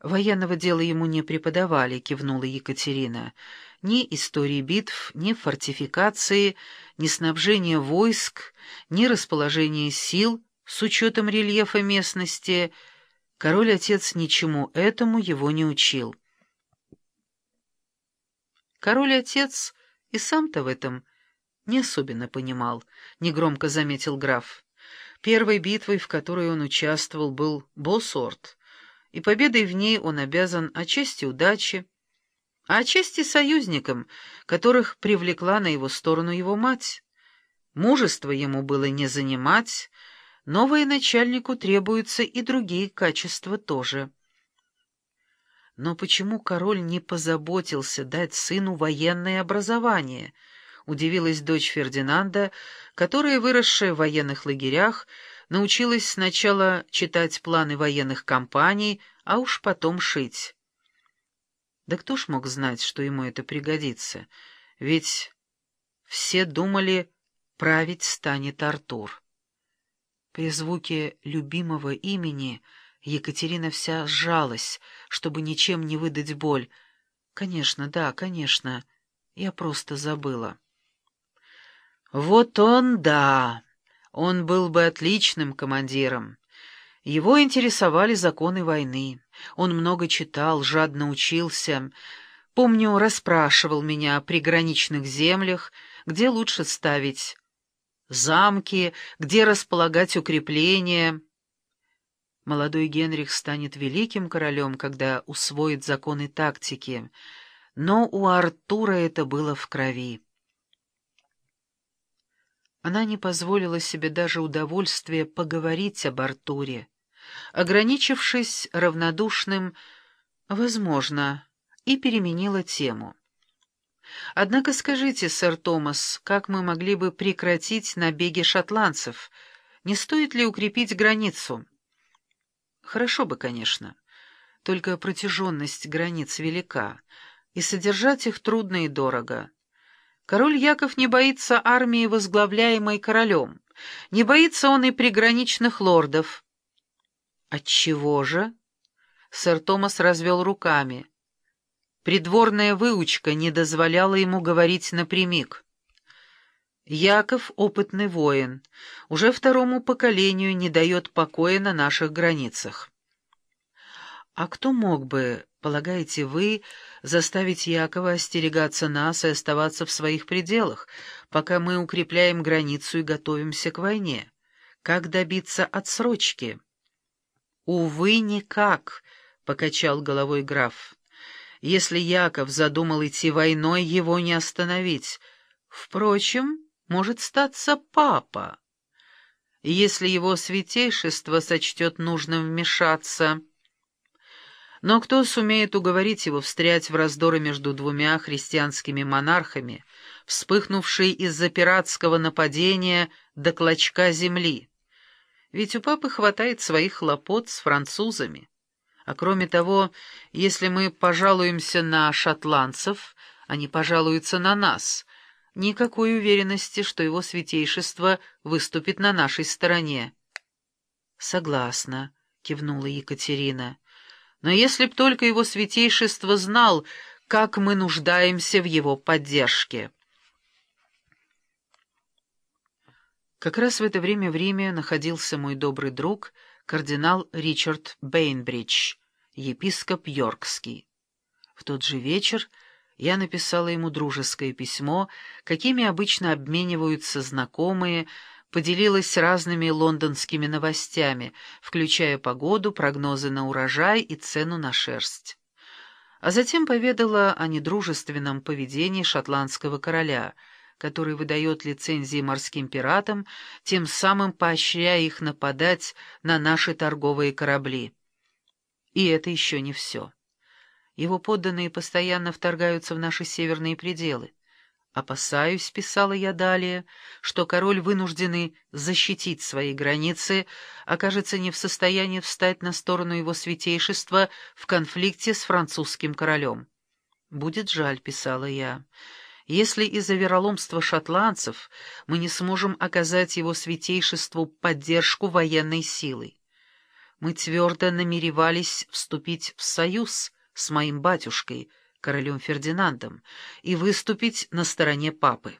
«Военного дела ему не преподавали», — кивнула Екатерина. «Ни истории битв, ни фортификации, ни снабжения войск, ни расположения сил с учетом рельефа местности. Король-отец ничему этому его не учил». Король-отец и сам-то в этом не особенно понимал, — негромко заметил граф. Первой битвой, в которой он участвовал, был Босорт — и победой в ней он обязан отчасти удаче, а отчасти союзникам, которых привлекла на его сторону его мать. Мужество ему было не занимать, но военачальнику требуются и другие качества тоже. Но почему король не позаботился дать сыну военное образование? Удивилась дочь Фердинанда, которая, выросшая в военных лагерях, научилась сначала читать планы военных кампаний, а уж потом шить. Да кто ж мог знать, что ему это пригодится? Ведь все думали, править станет Артур. При звуке любимого имени Екатерина вся сжалась, чтобы ничем не выдать боль. «Конечно, да, конечно, я просто забыла». «Вот он, да!» Он был бы отличным командиром. Его интересовали законы войны. Он много читал, жадно учился. Помню, расспрашивал меня о приграничных землях, где лучше ставить замки, где располагать укрепления. Молодой Генрих станет великим королем, когда усвоит законы тактики, но у Артура это было в крови. Она не позволила себе даже удовольствия поговорить об Артуре, ограничившись равнодушным «возможно», и переменила тему. «Однако скажите, сэр Томас, как мы могли бы прекратить набеги шотландцев? Не стоит ли укрепить границу?» «Хорошо бы, конечно. Только протяженность границ велика, и содержать их трудно и дорого». Король Яков не боится армии, возглавляемой королем. Не боится он и приграничных лордов. Отчего же? Сэр Томас развел руками. Придворная выучка не дозволяла ему говорить напрямик. Яков — опытный воин, уже второму поколению не дает покоя на наших границах. А кто мог бы, полагаете вы, заставить Якова остерегаться нас и оставаться в своих пределах, пока мы укрепляем границу и готовимся к войне? Как добиться отсрочки? «Увы, никак», — покачал головой граф. «Если Яков задумал идти войной, его не остановить. Впрочем, может статься папа. Если его святейшество сочтет нужным вмешаться...» Но кто сумеет уговорить его встрять в раздоры между двумя христианскими монархами, вспыхнувшие из-за пиратского нападения до клочка земли? Ведь у папы хватает своих хлопот с французами. А кроме того, если мы пожалуемся на шотландцев, они пожалуются на нас. Никакой уверенности, что его святейшество выступит на нашей стороне. — Согласна, — кивнула Екатерина. Но если б только его святейшество знал, как мы нуждаемся в его поддержке. Как раз в это время в Риме находился мой добрый друг, кардинал Ричард Бейнбридж, епископ Йоркский. В тот же вечер я написала ему дружеское письмо, какими обычно обмениваются знакомые, поделилась разными лондонскими новостями, включая погоду, прогнозы на урожай и цену на шерсть. А затем поведала о недружественном поведении шотландского короля, который выдает лицензии морским пиратам, тем самым поощряя их нападать на наши торговые корабли. И это еще не все. Его подданные постоянно вторгаются в наши северные пределы. «Опасаюсь», — писала я далее, — «что король, вынужденный защитить свои границы, окажется не в состоянии встать на сторону его святейшества в конфликте с французским королем». «Будет жаль», — писала я, — «если из-за вероломства шотландцев мы не сможем оказать его святейшеству поддержку военной силой. Мы твердо намеревались вступить в союз с моим батюшкой, королем Фердинандом, и выступить на стороне папы.